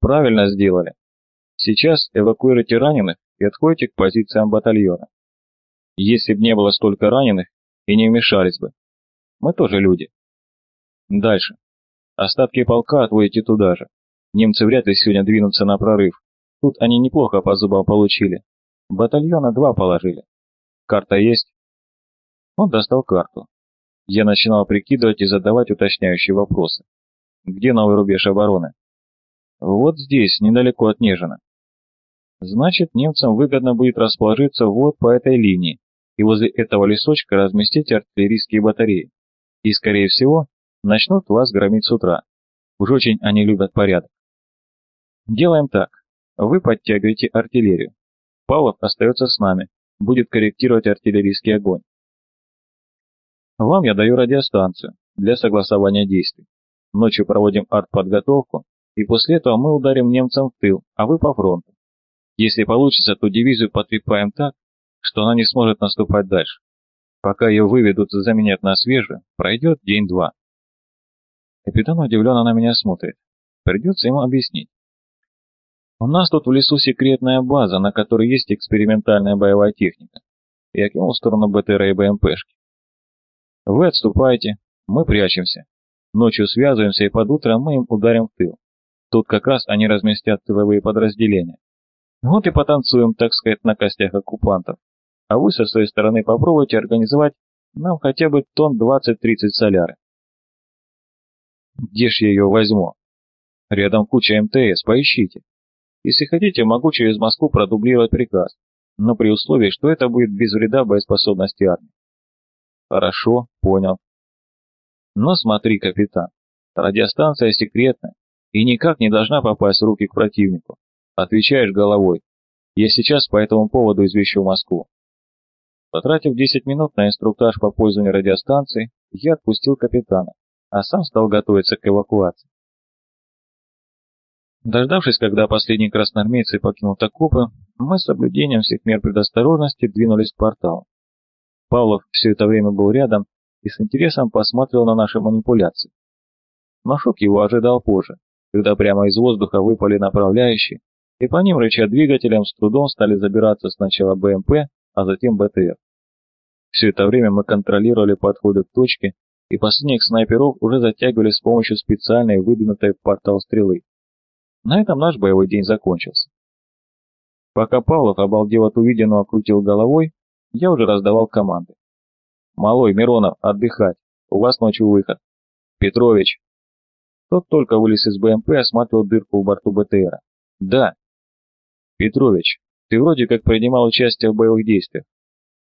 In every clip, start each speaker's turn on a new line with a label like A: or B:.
A: Правильно сделали. Сейчас эвакуируйте раненых и отходите к позициям батальона. Если бы не было столько раненых, и не вмешались бы. Мы тоже люди. Дальше. Остатки полка отводите туда же. Немцы вряд ли сегодня двинутся на прорыв. Тут они неплохо по зубам получили. Батальона два положили. Карта есть? Он достал карту. Я начинал прикидывать и задавать уточняющие вопросы. Где новый рубеж обороны? Вот здесь, недалеко от Нежина. Значит, немцам выгодно будет расположиться вот по этой линии и возле этого лесочка разместить артиллерийские батареи. И, скорее всего, начнут вас громить с утра. Уж очень они любят порядок. Делаем так. Вы подтягиваете артиллерию. Павлов остается с нами, будет корректировать артиллерийский огонь. Вам я даю радиостанцию для согласования действий. Ночью проводим артподготовку, и после этого мы ударим немцам в тыл, а вы по фронту. Если получится, то дивизию потрепаем так, что она не сможет наступать дальше. Пока ее выведут и заменят на свежую, пройдет день-два. Капитан удивленно на меня смотрит. Придется ему объяснить. У нас тут в лесу секретная база, на которой есть экспериментальная боевая техника. Я кинул в сторону БТР и БМПшки. Вы отступаете, мы прячемся. Ночью связываемся, и под утро мы им ударим в тыл. Тут как раз они разместят тыловые подразделения. Вот и потанцуем, так сказать, на костях оккупантов. А вы со своей стороны попробуйте организовать нам хотя бы тонн 20-30 соляры. Где ж я ее возьму? Рядом куча МТС, поищите. Если хотите, могу через Москву продублировать приказ, но при условии, что это будет без вреда боеспособности армии. Хорошо, понял. Но смотри, капитан, радиостанция секретная и никак не должна попасть в руки к противнику. Отвечаешь головой. Я сейчас по этому поводу извещу Москву. Потратив 10 минут на инструктаж по пользованию радиостанцией, я отпустил капитана, а сам стал готовиться к эвакуации. Дождавшись, когда последние красноармейцы покинут окопы, мы с соблюдением всех мер предосторожности двинулись к порталу. Павлов все это время был рядом и с интересом посмотрел на наши манипуляции. Но его ожидал позже, когда прямо из воздуха выпали направляющие, и по ним, рыча двигателем, с трудом стали забираться сначала БМП, а затем БТР. Все это время мы контролировали подходы к точке, и последних снайперов уже затягивали с помощью специальной выдвинутой портал стрелы. На этом наш боевой день закончился. Пока Павлов, обалдев от увиденного, крутил головой, я уже раздавал команды. «Малой, Миронов, отдыхать. У вас ночью выход. Петрович!» Тот только вылез из БМП и осматривал дырку в борту БТРа. «Да!» «Петрович, ты вроде как принимал участие в боевых действиях».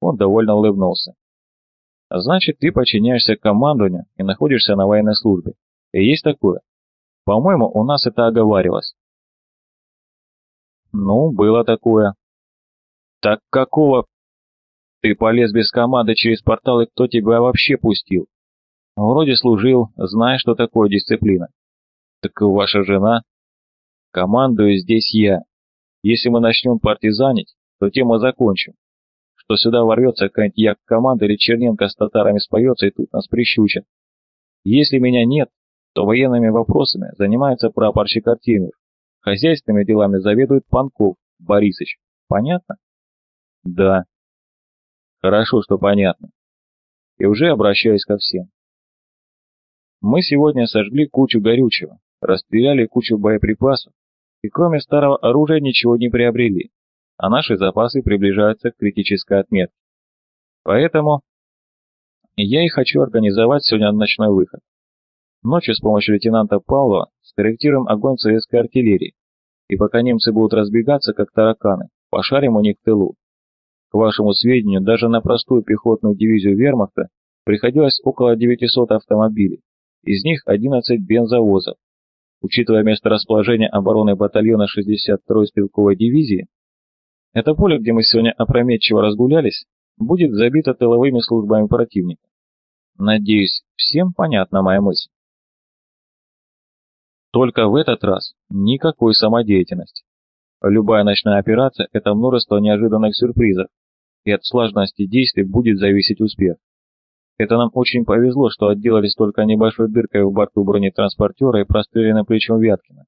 A: Он довольно улыбнулся. «Значит, ты подчиняешься командованию и находишься на военной службе. И есть такое? По-моему, у нас это оговаривалось». «Ну, было такое». «Так какого ты полез без команды через портал, и кто тебя вообще пустил? Вроде служил, знаешь, что такое дисциплина. Так ваша жена? Командую здесь я. Если мы начнем партизанить, то тему закончим. Что сюда ворвется какая-нибудь як команда или Черненко с татарами споется, и тут нас прищучат. Если меня нет, то военными вопросами занимается прапорщик Артемьев. Хозяйственными делами заведует Панков Борисыч. Понятно? Да. Хорошо, что понятно. И уже обращаюсь ко всем. Мы сегодня сожгли кучу горючего, расстреляли кучу боеприпасов, и кроме старого оружия ничего не приобрели, а наши запасы приближаются к критической отметке. Поэтому я и хочу организовать сегодня ночной выход. Ночью с помощью лейтенанта Павлова скорректируем огонь советской артиллерии, и пока немцы будут разбегаться, как тараканы, пошарим у них тылу. К вашему сведению, даже на простую пехотную дивизию вермахта приходилось около 900 автомобилей, из них 11 бензовозов. Учитывая место расположения обороны батальона 62-й стрелковой дивизии, это поле, где мы сегодня опрометчиво разгулялись, будет забито тыловыми службами противника. Надеюсь, всем понятна моя мысль. Только в этот раз никакой самодеятельности. Любая ночная операция – это множество неожиданных сюрпризов, и от слаженности действий будет зависеть успех. Это нам очень повезло, что отделались только небольшой дыркой в борту бронетранспортера и простреленным плечом Вяткина.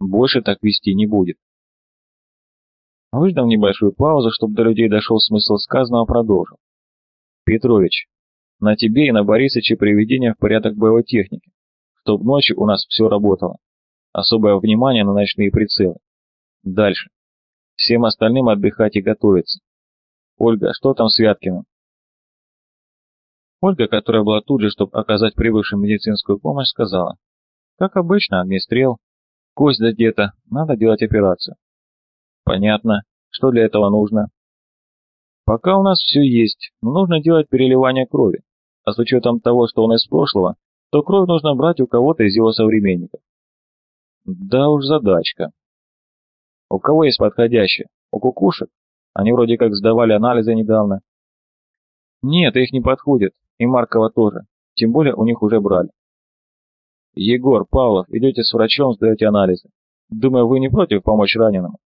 A: Больше так вести не будет. Выждав небольшую паузу, чтобы до людей дошел смысл сказанного, продолжил. Петрович, на тебе и на Борисыче приведение в порядок боевой техники, чтоб ночью у нас все работало. Особое внимание на ночные прицелы. Дальше. Всем остальным отдыхать и готовиться. Ольга, что там с Вяткиным? Ольга, которая была тут же, чтобы оказать прибывшим медицинскую помощь, сказала. Как обычно, огнестрел. Кость задета, надо делать операцию. Понятно. Что для этого нужно? Пока у нас все есть, но нужно делать переливание крови. А с учетом того, что он из прошлого, то кровь нужно брать у кого-то из его современников. Да уж задачка. У кого есть подходящее? У кукушек? Они вроде как сдавали анализы недавно. Нет, их не подходит, и Маркова тоже, тем более у них уже брали. Егор, Павлов, идете с врачом, сдаете анализы. Думаю, вы не против помочь раненому?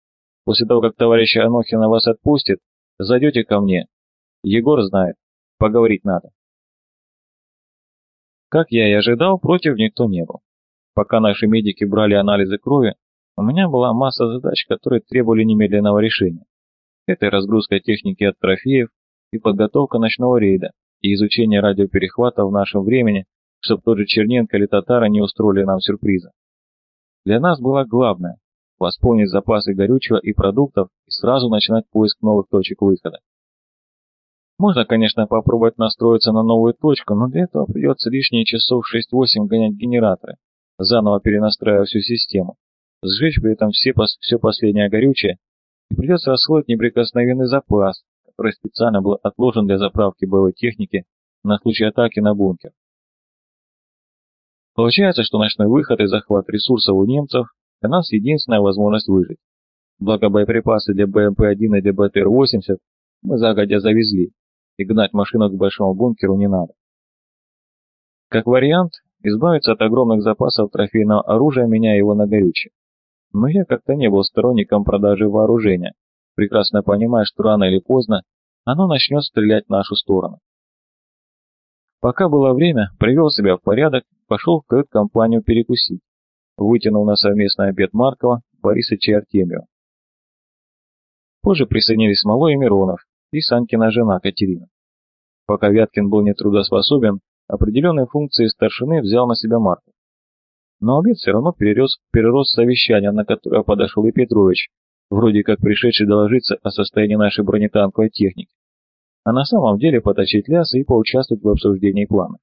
A: После того, как товарищ Анохина вас отпустит, зайдете ко мне. Егор знает, поговорить надо. Как я и ожидал, против никто не был. Пока наши медики брали анализы крови, у меня была масса задач, которые требовали немедленного решения. Это разгрузка техники от трофеев, и подготовка ночного рейда, и изучение радиоперехвата в нашем времени, чтобы тот же Черненко или Татара не устроили нам сюрприза. Для нас было главное – восполнить запасы горючего и продуктов и сразу начинать поиск новых точек выхода. Можно, конечно, попробовать настроиться на новую точку, но для этого придется лишние часов 6-8 гонять генераторы, заново перенастраивая всю систему, сжечь при этом все, все последнее горючее, и придется расходовать неприкосновенный запас, который специально был отложен для заправки боевой техники на случай атаки на бункер. Получается, что ночной выход и захват ресурсов у немцев для нас единственная возможность выжить. Благо боеприпасы для БМП-1 и для БТР-80 мы загодя завезли, и гнать машину к большому бункеру не надо. Как вариант, избавиться от огромных запасов трофейного оружия, меняя его на горючее. Но я как-то не был сторонником продажи вооружения, прекрасно понимая, что рано или поздно оно начнет стрелять в нашу сторону. Пока было время, привел себя в порядок, пошел в кают-компанию перекусить, вытянул на совместный обед Маркова, Борисыча и Артемьева. Позже присоединились Малой и Миронов, и Санькина жена Катерина. Пока Вяткин был нетрудоспособен, определенные функции старшины взял на себя Марков. Но обед все равно перерос, перерос совещание, на которое подошел и Петрович, вроде как пришедший доложиться о состоянии нашей бронетанковой техники а на самом деле поточить лясы и поучаствовать в обсуждении плана.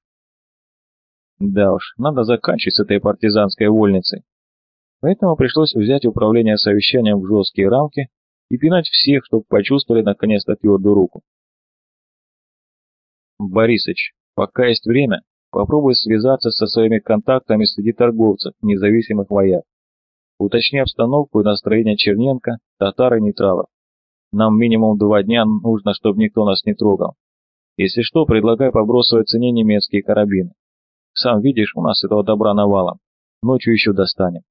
A: Да уж, надо заканчивать с этой партизанской вольницей. Поэтому пришлось взять управление совещанием в жесткие рамки и пинать всех, чтобы почувствовали наконец-то твердую руку. Борисыч, пока есть время, попробуй связаться со своими контактами среди торговцев, независимых вояк. Уточни обстановку и настроение Черненко, татар и нейтралов. Нам минимум два дня нужно, чтобы никто нас не трогал. Если что, предлагай по бросовой цене немецкие карабины. Сам видишь, у нас этого добра навалом. Ночью еще достанем.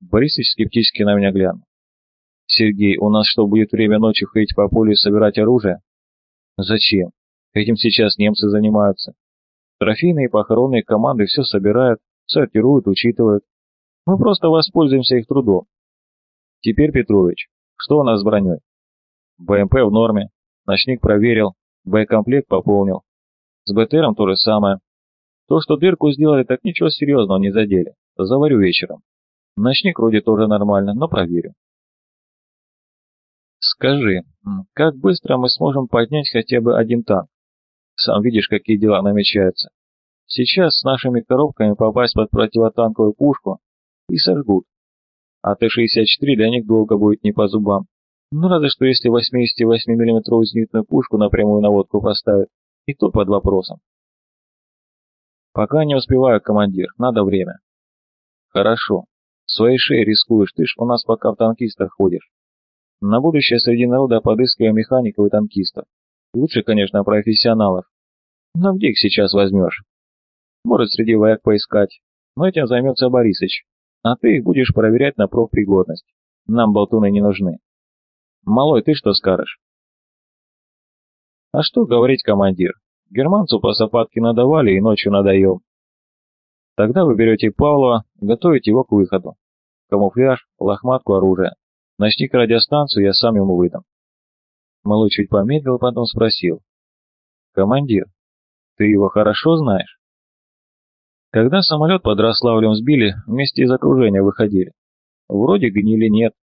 A: Борисович скептически на меня глянул. Сергей, у нас что, будет время ночью ходить по полю и собирать оружие? Зачем? Этим сейчас немцы занимаются. Трофейные и похоронные команды все собирают, сортируют, учитывают. Мы просто воспользуемся их трудом. Теперь, Петрович, что у нас с броней? БМП в норме. Ночник проверил. Боекомплект пополнил. С БТРом то же самое. То, что дырку сделали, так ничего серьезного не задели. Заварю вечером. Ночник вроде тоже нормально, но проверю. Скажи, как быстро мы сможем поднять хотя бы один танк? Сам видишь, какие дела намечаются. Сейчас с нашими коробками попасть под противотанковую пушку и сожгут а Т-64 для них долго будет не по зубам. Ну разве что если 88 миллиметровую зенитную пушку на прямую наводку поставят, и то под вопросом. Пока не успеваю, командир, надо время. Хорошо. Своей шеей рискуешь, ты ж у нас пока в танкистах ходишь. На будущее среди народа подыскиваю механиков и танкистов. Лучше, конечно, профессионалов. Но где их сейчас возьмешь? Может, среди вояк поискать. Но этим займется Борисыч. А ты их будешь проверять на профпригодность. Нам болтуны не нужны. Малой, ты что скажешь? А что говорить, командир? Германцу по сапатке надавали и ночью надоел. Тогда вы берете Павлова, готовите его к выходу. камуфляж, лохматку оружия. Начни-ка радиостанцию, я сам ему выдам. Малой чуть помедлил, потом спросил. «Командир, ты его хорошо знаешь?» Когда самолет под Рославлем сбили, вместе из окружения выходили. Вроде гнили нет.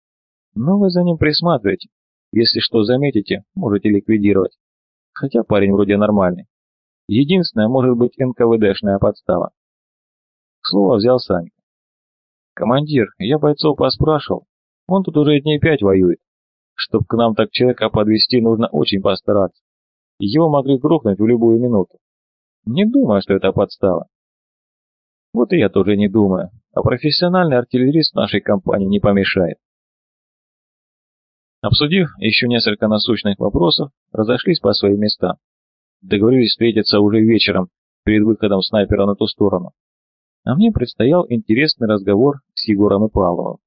A: Но вы за ним присматривайте. Если что заметите, можете ликвидировать. Хотя парень вроде нормальный. Единственное, может быть НКВДшная подстава. Слово взял Санька. «Командир, я бойцов поспрашивал. Он тут уже дней пять воюет. Чтоб к нам так человека подвести, нужно очень постараться. Его могли грохнуть в любую минуту. Не думаю, что это подстава. Вот и я тоже не думаю. А профессиональный артиллерист нашей компании не помешает. Обсудив еще несколько насущных вопросов, разошлись по своим местам. Договорились встретиться уже вечером, перед выходом снайпера на ту сторону. А мне предстоял интересный разговор с Егором и Павловым.